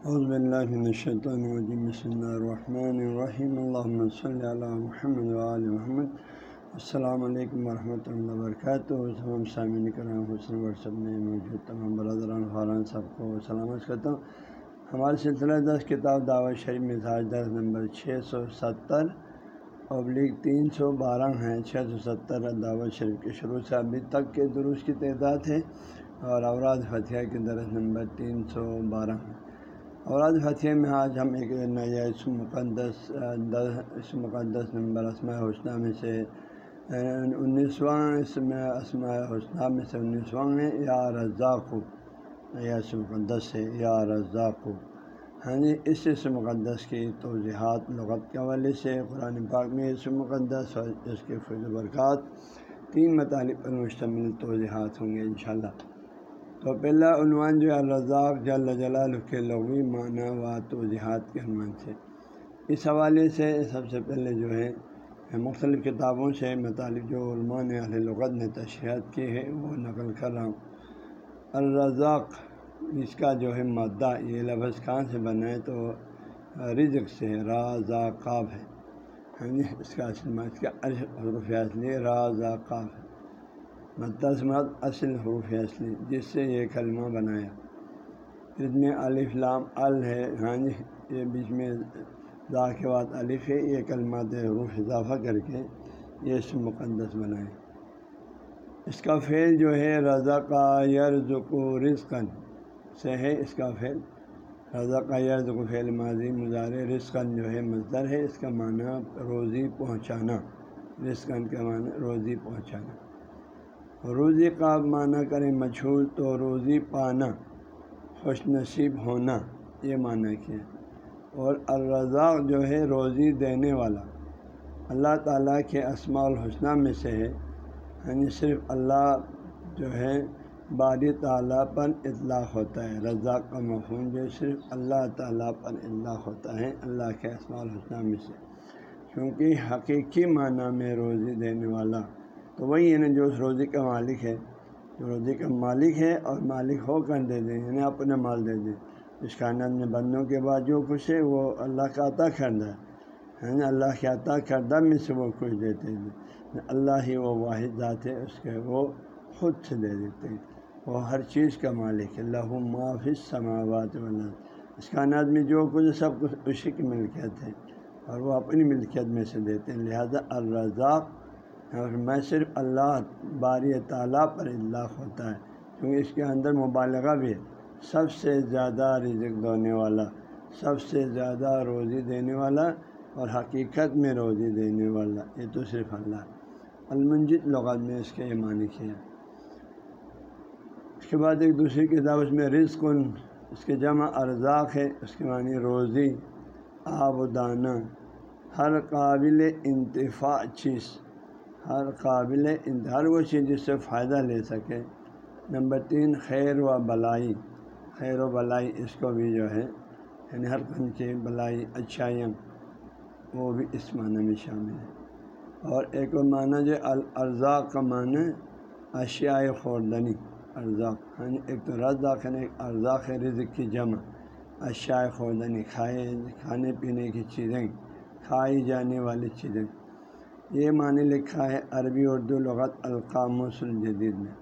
عزب اللہ الشیطان الرجیم، بسم اللہ الرحمن الرحیم اللہ صلی اللہ محمد علیہ محمد۔ السلام علیکم ورحمۃ اللہ وبرکاتہ۔ تمام سامعین کرام، حسن واٹسپ میں موجود، تمام برادران خاران سب کو سلامت کرتا ہوں۔ ہمارے سلسلہ دس کتاب دعوت شریف مزاج دس نمبر چھ سو ستر، ابلیغ تین سو بارہ ہیں۔ چھ سو ستر دعوت شریف کے شروع سے ابھی تک کے درست کی تعداد ہے، اور اوراد فتح کے درس نمبر تین سو بارہ ہیں۔ اوراد فتح میں آج ہم ایک نیا اس مقدس اس مقدس نمبر اسماء حسنہ میں سے انیسواں اس میں اسماء حسنہ میں سے انیسواں ہے، یا رضاق یا اس مقدس ہے، یا رضاق ہاں جی اس اس مقدس کی توضیحات لغت کے حوالے سے، قرآن پاک میں اس مقدس اور اس کے فض برکات تین مطالب پر مشتمل توضیحات ہوں گے انشاءاللہ۔ تو پہلا عنوان جو ہے، الرزاق جل جلال کے لغوی معنی و توضیحات کے عنوان سے۔ اس حوالے سے سب سے پہلے جو ہے، مختلف کتابوں سے مطالب جو علماء نے اہل لغت نے تشریحات کی ہے وہ نقل کر رہا ہوں۔ الرزاق، اس کا جو ہے مادہ، یہ لفظ کہاں سے بنا ہے؟ تو رزق سے راز قاب ہے۔ ہاں جی اس کا اصل اس کا حروف اصلی راز قاب ہے متصمت اصل حروف ہے اصلی جس سے یہ کلمہ بنایا۔ اس میں الفلام ال ہے ہاں جی یہ بیچ میں ذا کے بعد الف ہے، یہ کلمات حروف اضافہ کر کے یہ اس مقدس بنائے۔ اس کا فعل جو ہے رضا کا یرزق و رزقن سے ہے اس کا فعل۔ رضا کا یرزق و فعل ماضی مظاہر رزقن جو ہے مزدر ہے، اس کا معنی روزی پہنچانا۔ رزقن کا معنی روزی پہنچانا۔ روزی کا معنی کریں مشہور تو روزی پانا، خوش نصیب ہونا، یہ معنی کیا اور الرزاق جو ہے روزی دینے والا، اللہ تعالیٰ کے اسماع الحسنہ میں سے ہے۔ یعنی صرف اللہ جو ہے باری تعالیٰ پر اطلاق ہوتا ہے۔ رضاق کا مفہوم جو صرف اللہ تعالیٰ پر اطلاق ہوتا ہے، اللہ کے اسماع الحسنہ میں سے۔ کیونکہ حقیقی معنی میں روزی دینے والا تو وہی ہے نا جو اس روزی کا مالک ہے جو روزی کا مالک ہے اور مالک ہو کر دے دیں یعنی اپنا مال دے دیں۔ اس کائنات میں بندوں کے بعد جو کچھ ہے، وہ اللہ کا عطا کردہ ہے۔ یعنی اللہ کے عطا کردہ میں سے وہ کچھ دیتے ہیں۔ اللہ ہی وہ واحد ذات ہے، اس کے وہ خود سے دے دیتے ہیں۔ وہ ہر چیز کا مالک ہے۔ اللہ معافی سماوات اللہ اس کائنات میں جو کچھ سب کچھ اسی کی ملکیت ہے۔ اور وہ اپنی ملکیت میں سے دیتے ہیں۔ لہذا الرزاق اور میں صرف اللہ باری تعالیٰ پر اطلاق ہوتا ہے، کیونکہ اس کے اندر مبالغہ بھی ہے۔ سب سے زیادہ رزق دینے والا، سب سے زیادہ روزی دینے والا اور حقیقت میں روزی دینے والا، یہ تو صرف اللہ۔ المنجد لغت میں اس کے یہ معنی کیا اس کے بعد ایک دوسری کتاب، اس میں رزق، اس کے جمع ارزاق ہے، اس کے معنی روزی، آب و دانہ، ہر قابل انتفاع چیز۔ ہر قابل ہر وہ چیز جس سے فائدہ لے سکے۔ نمبر تین، خیر و بلائی۔ خیر و بلائی اس کو بھی جو ہے یعنی ہر قسم کی بلائی، اچھائیاں، وہ بھی اس معنی میں شامل ہے اور ایک اور معنی جو الرزاق کا معنی اشیاء خوردنی۔ ارزاق یعنی ایک تو رزاق ہے، ایک ارزاق رزق کی جمع۔ اشیاء خوردنی، کھائے، کھانے پینے کی چیزیں، کھائی جانے والی چیزیں۔ یہ معنی لکھا ہے عربی اردو لغت القام الجدید میں۔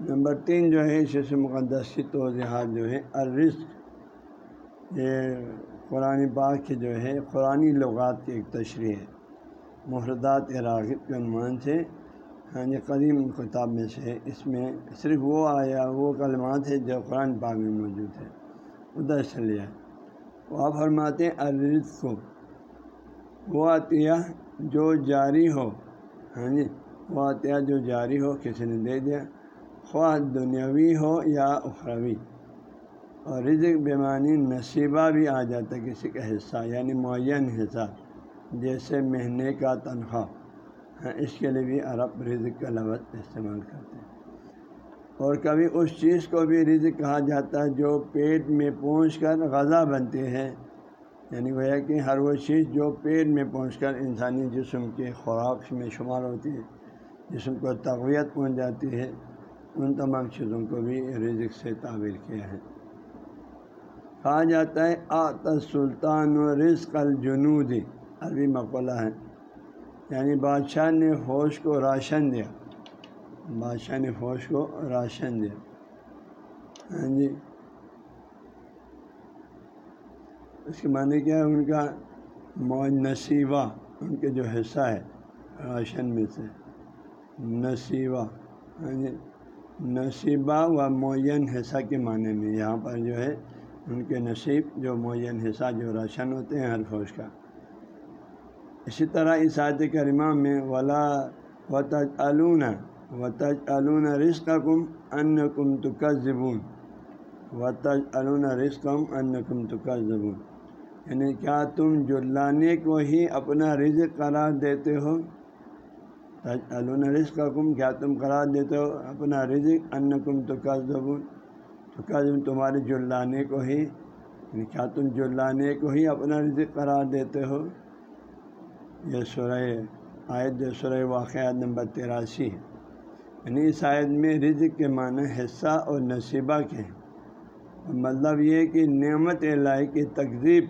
نمبر تین جو ہے، اس مقدس کی توضیحات جو ہے الرزق، یہ قرآن پاک کی جو ہے قرآن لغات کی ایک تشریح ہے۔ محردات راغب کے عنوان سے ہاں جی قدیم کتاب میں سے اس میں صرف وہ آیا، وہ کلمات ہے جو قرآن پاک میں موجود ہے ادھر سے لیا۔ وہ آپ فرماتے ہیں الرزق کو۔ وہ عطیہ جو جاری ہو ہاں جی وہ جو جاری ہو، کسی نے دے دیا، خواہ دنیاوی ہو یا اخروی۔ اور رزق بیمانی نصیبہ بھی آ جاتا ہے کسی کا حصہ یعنی معین حصہ، جیسے مہینے کا تنخواہ۔ ہاں اس کے لیے بھی عرب رزق کا لفظ استعمال کرتے ہیں۔ اور کبھی اس چیز کو بھی رزق کہا جاتا ہے جو پیٹ میں پہنچ کر غذا بنتی ہے یعنی وہ ہے کہ ہر وہ چیز جو پیٹ میں پہنچ کر انسانی جسم کے خوراک میں شمار ہوتی ہے، جسم کو تقویت پہنچ جاتی ہے، ان تمام چیزوں کو بھی رزق سے تعبیر کیا ہے۔ کہا جاتا ہے، آت سلطان و رزق الجنود، عربی مقولہ ہے۔ یعنی بادشاہ نے فوج کو راشن دیا۔ بادشاہ نے فوج کو راشن دیا۔ ہاں جی۔ اس کے معنی کیا ہے؟ ان کا موج نصیبہ ان کے جو حصہ ہے، راشن میں سے۔ نصیبہ یعنی نصیبہ و معین حصہ کے معنی میں۔ یہاں پر جو ہے، ان کے نصیب جو معین حصہ، جو راشن ہوتے ہیں، ہر فوج کا۔ اسی طرح اس آیت کریمہ میں، ولا و تج علون و تج علون رشق کم ان کم تک زبون و تج علون رشق ان کم تک زبون یعنی کیا تم جلانے کو ہی اپنا رزق قرار دیتے ہو؟ تج علون رشق کم کیا تم قرار دیتے ہو اپنا رزق؟ ان کم تک زبون تو کیا تمہارے جلانے کو ہی یعنی کیا تم جلانے کو ہی اپنا رزق قرار دیتے ہو؟ یہ سورہ آیت جو سورہ واقعات نمبر تراسی ہے۔ یعنی اس آیت میں رزق کے معنی حصہ اور نصیبہ کے ہیں۔ مطلب یہ کہ نعمت الہی کی تقزیب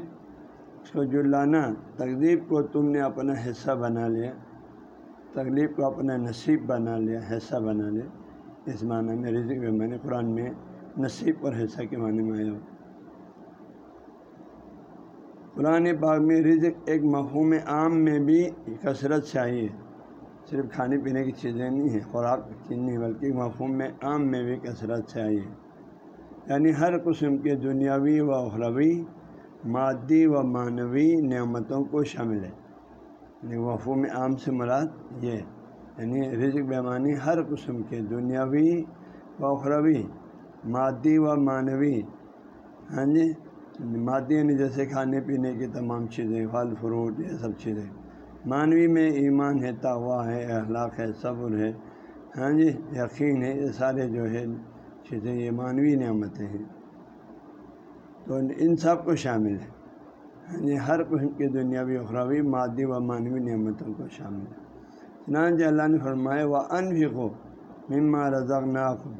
اس کو جلانا کو تم نے اپنا حصہ بنا لیا تکلیف کو اپنا نصیب بنا لیا، حصہ بنا لیا۔ اس معنی میں رزق کے معنی قرآن میں نصیب اور حصہ کے معنی میں آیا۔ ہو قرآن پاک میں رزق ایک مفہوم عام میں بھی کثرت چاہیے صرف کھانے پینے کی چیزیں نہیں ہیں، خوراک کی چیز نہیں، بلکہ مفہوم میں عام میں بھی کثرت چاہیے یعنی ہر قسم کے دنیاوی و اخروی مادی و معنوی نعمتوں کو شامل ہے۔ یعنی مفہوم عام سے مراد یہ یعنی رزق بیمانی ہر قسم کے دنیاوی و اخروی، مادی و معنوی۔ ہاں جی؟ یعنی مادی یعنی جیسے کھانے پینے کی تمام چیزیں، پھل، فروٹ، یہ سب چیزیں۔ معنوی میں ایمان ہے توا ہے، اخلاق ہے، صبر ہے۔ ہاں جی؟ یقین ہے، یہ سارے جو ہے چیزیں، یہ معنوی نعمتیں ہیں۔ تو ان سب کو شامل ہے۔ ہاں جی ہر قسم کی دنیاوی، اخروی، مادی و معنوی نعمتوں کو شامل ہے۔ چنانچہ اللہ نے فرمایا وہ انفقو مما رضا ناخو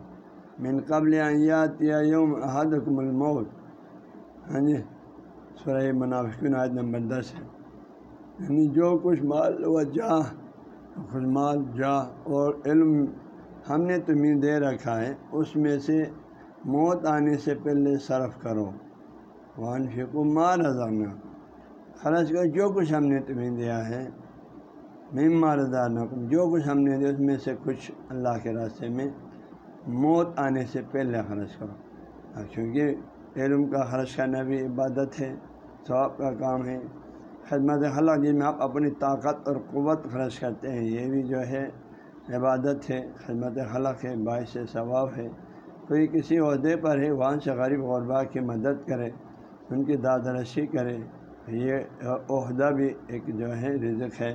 من قبل آیات یا یوم احدکم الموت۔ ہاں جی سورہ منافقین آج نمبر دس ہے۔ یعنی جو کچھ مال و جا کچھ مال جا اور علم ہم نے تمہیں دے رکھا ہے، اس میں سے موت آنے سے پہلے صرف کرو۔ وان فکو رضانہ خرچ کر جو کچھ ہم نے تمہیں دیا ہے میم مار نقم جو کچھ ہم نے دیا اس میں سے کچھ اللہ کے راستے میں موت آنے سے پہلے خرچ کرو۔ کیونکہ علم کا خرچ کرنا بھی عبادت ہے، ثواب کا کام ہے، خدمت خلق جن میں آپ اپنی طاقت اور قوت خرچ کرتے ہیں، یہ بھی جو ہے عبادت ہے، خدمت خلق ہے، باعث ثواب ہے۔ کوئی کسی عہدے پر ہے، وہاں سے غریب غربا کی مدد کرے۔ ان کی دادرسی کرے یہ عہدہ بھی ایک جو ہے، رزق ہے۔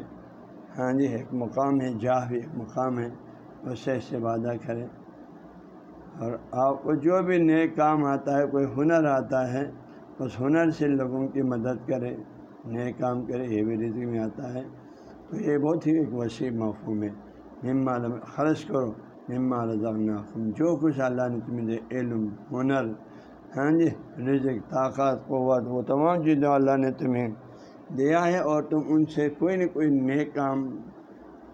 ہاں جی ایک مقام ہے، جاہ بھی ایک مقام ہے۔ اس سے اس سے وعدہ کرے اور آپ کو جو بھی نئے کام آتا ہے، کوئی ہنر آتا ہے، اس ہنر سے لوگوں کی مدد کرے نئے کام کرے یہ بھی رزق میں آتا ہے۔ تو یہ بہت ہی ایک وسیع مفہوم ہے۔ مما خرچ کرو۔ مما رضا جو کچھ اللہ نے تمہیں دے، علم، ہنر ہاں جی رزق، طاقت، قوت، وہ تمام چیزیں اللہ نے تمہیں دیا ہے اور تم ان سے کوئی نہ کوئی نئے کام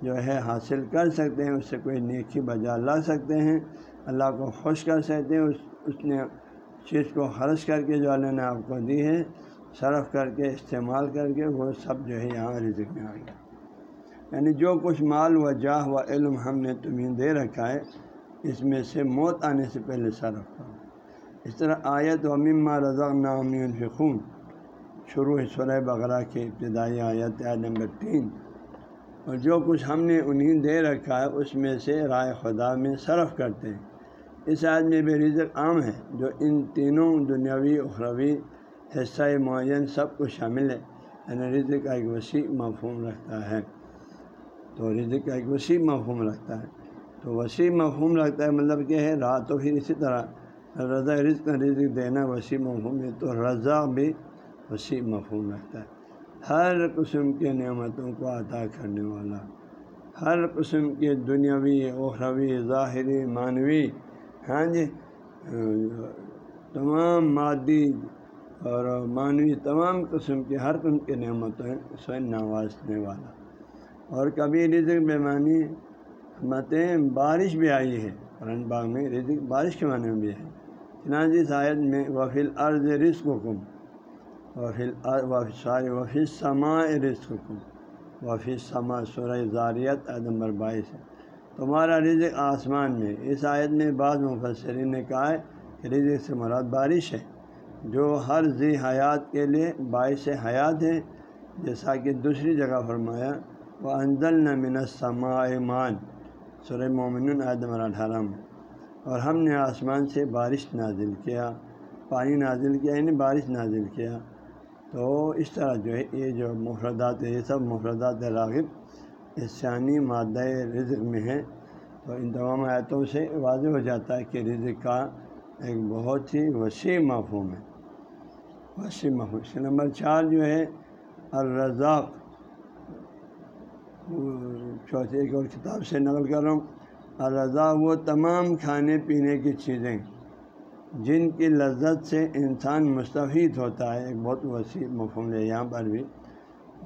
جو ہے حاصل کر سکتے ہیں، اس سے کوئی نیکی بجا لا سکتے ہیں۔ اللہ کو خوش کر سکتے ہیں، اس اس نے چیز کو خرچ کر کے جو اللہ نے آپ کو دی ہے، صرف کر کے، استعمال کر کے، وہ سب جو ہے یہاں رزق میں آ گیا یعنی جو کچھ مال و جاہ و علم ہم نے تمہیں دے رکھا ہے، اس میں سے موت آنے سے پہلے صرف کرو۔ اس طرح آیت و مما رضا نامی الفقون شروع سورہ بغرا کے ابتدائی آیت نمبر تین۔ اور جو کچھ ہم نے انہیں دے رکھا ہے، اس میں سے رائے خدا میں صرف کرتے ہیں۔ اس آج میں بھی رزق عام ہے، جو ان تینوں دنیاوی، اخروی، حصہ معین سب کو شامل ہے۔ یعنی رزق کا ایک وسیع مفہوم رکھتا ہے۔ تو رزق کا ایک وسیع مفہوم رکھتا ہے۔ تو وسیع مفہوم رکھتا ہے مطلب کہ ہے راہ تو پھر اسی طرح رضا رزق رزق دینا وسیع مفہوم ہے تو رضا بھی وسیع مفہوم رکھتا ہے۔ ہر قسم کے نعمتوں کو عطا کرنے والا، ہر قسم کے دنیاوی، اخروی، ظاہری، معنوی ہاں جی تمام مادی اور معنوی تمام قسم کی ہر قسم کی نعمتوں سے نوازنے والا۔ اور کبھی رزق بیمانی متیں بارش بھی آئی ہے۔ قرآن باغ میں رزق بارش کے معنی میں بھی ہے۔ چنانچہ شاید میں وفیل عرض رزق حکم وفیل ساری وفی سما رزق حکم وفی سما سورہ زاریت نمبر بائیس ہے۔ تمہارا رزق آسمان میں۔ اس آیت میں بعض مفسرین نے کہا ہے کہ رزق سے مراد بارش ہے، جو ہر ذی حیات کے لیے باعث حیات ہے۔ جیسا کہ دوسری جگہ فرمایا وہ انزل نہ منسما ایمان سر مومن نمبر اٹھارہ۔ میں اور ہم نے آسمان سے بارش نازل کیا، پانی نازل کیا یعنی بارش نازل کیا۔ تو اس طرح جو ہے، یہ جو مفردات یہ سب مفردات راغب اسانی مادہ رزق میں ہے تو ان تمام آیتوں سے واضح ہو جاتا ہے کہ رزق کا ایک بہت ہی وسیع مفہوم ہے۔ وسیع مفہوم۔ اس نمبر چار جو ہے، الرزاق۔ چوتھے ایک اور کتاب سے نقل کر رہا ہوں۔ الرضا وہ تمام کھانے پینے کی چیزیں جن کی لذت سے انسان مستفید ہوتا ہے، ایک بہت وسیع مفہوم ہے یہاں پر بھی۔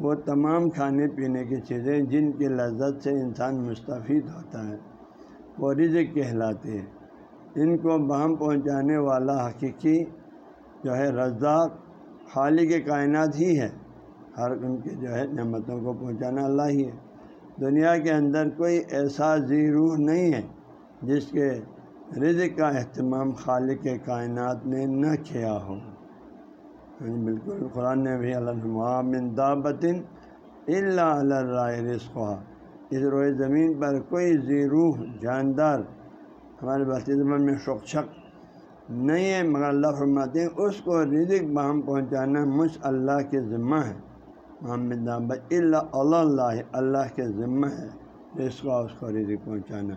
وہ تمام کھانے پینے کی چیزیں جن کی لذت سے انسان مستفید ہوتا ہے، وہ رزق کہلاتے ہیں۔ ان کو بہم پہنچانے والا حقیقی جو ہے رزاق خالق کائنات ہی ہے۔ ہر ان کے جو ہے نعمتوں کو پہنچانا اللہ ہی ہے۔ دنیا کے اندر کوئی ایسا ذی روح نہیں ہے جس کے رزق کا اہتمام خالق کائنات نے نہ کیا ہو۔ ہاں جی، بالکل۔ قرآن نے بھی من دابطن اللہ علیہ رزق اس روئے زمین پر کوئی ذی روح جاندار ہمارے بس میں شوق شک نہیں ہے مگر اللہ فرماتے ہیں اس کو رزق باہم پہنچانا مجھ اللہ کے ذمہ ہے۔ محمد اللہ اللہ اللہ کے ذمہ ہے۔ اس کو اس کو رزق پہنچانا۔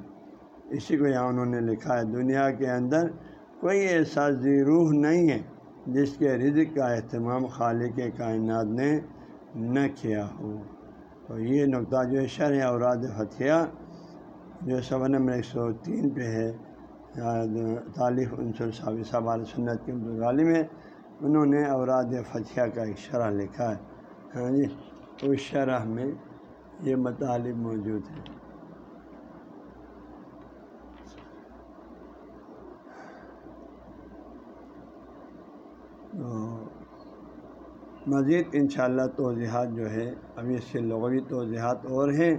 اسی کو یہاں انہوں نے لکھا ہے، دنیا کے اندر کوئی ایسا روح نہیں ہے جس کے رزق کا اہتمام خالق کائنات نے نہ کیا ہو۔ تو یہ نقطہ جو ہے، شرح اوراد فتح جو سب نمبر ایک سو تین پہ ہے طالف عنصر صابر صاحب سنت کے غالم ہے، انہوں نے اوراد فتح کا ایک شرح لکھا ہے۔ ہاں جی اس شرح میں یہ مطالب موجود ہے مزید انشاءاللہ توضیحات جو ہے ابھی اس کے لغوی توضیحات اور ہیں۔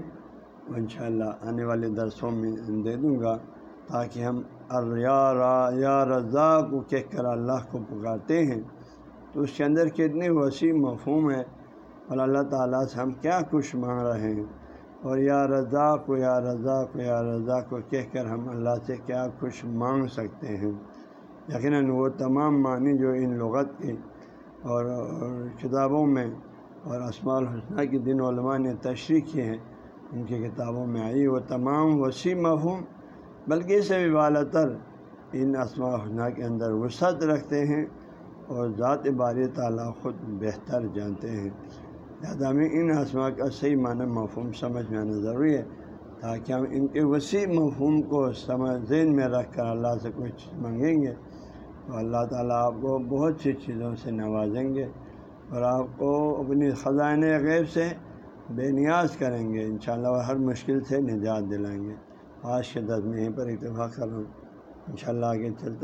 وہ انشاءاللہ آنے والے درسوں میں دے دوں گا تاکہ ہم یا رضا کو کہہ کر اللہ کو پکارتے ہیں۔ تو اس کے اندر کتنی وسیع مفہوم ہے۔ اور اللہ تعالیٰ سے ہم کیا کچھ مانگ رہے ہیں؟ اور یا رضا کو یا رضا کو یا رضا کو کہہ کر ہم اللہ سے کیا کچھ مانگ سکتے ہیں؟ یقیناً وہ تمام معنی جو ان لغت کی اور کتابوں میں اور اسماع الحسنہ کی دن علماء نے تشریح کی ہیں، ان کی کتابوں میں آئی۔ وہ تمام وسیع مفہوم، بلکہ اسے بھی بالا تر ان اسماع الحسنہ کے اندر وسعت رکھتے ہیں اور ذات بار تعالیٰ خود بہتر جانتے ہیں۔ لہٰذا ہمیں ان اسما کا صحیح معنی مفہوم سمجھ میں آنا ضروری ہے تاکہ ہم ان کے وسیع مفہوم کو سمجھ ذہن میں رکھ کر اللہ سے کچھ منگیں گے تو اللہ تعالیٰ آپ کو بہت سی چیزوں سے نوازیں گے اور آپ کو اپنی خزائن غیب سے بے نیاز کریں گے انشاءاللہ شاء ہر مشکل سے نجات دلائیں گے آج کے دس میں یہیں پر اتفاق کروں ان شاء اللہ آگے چلتا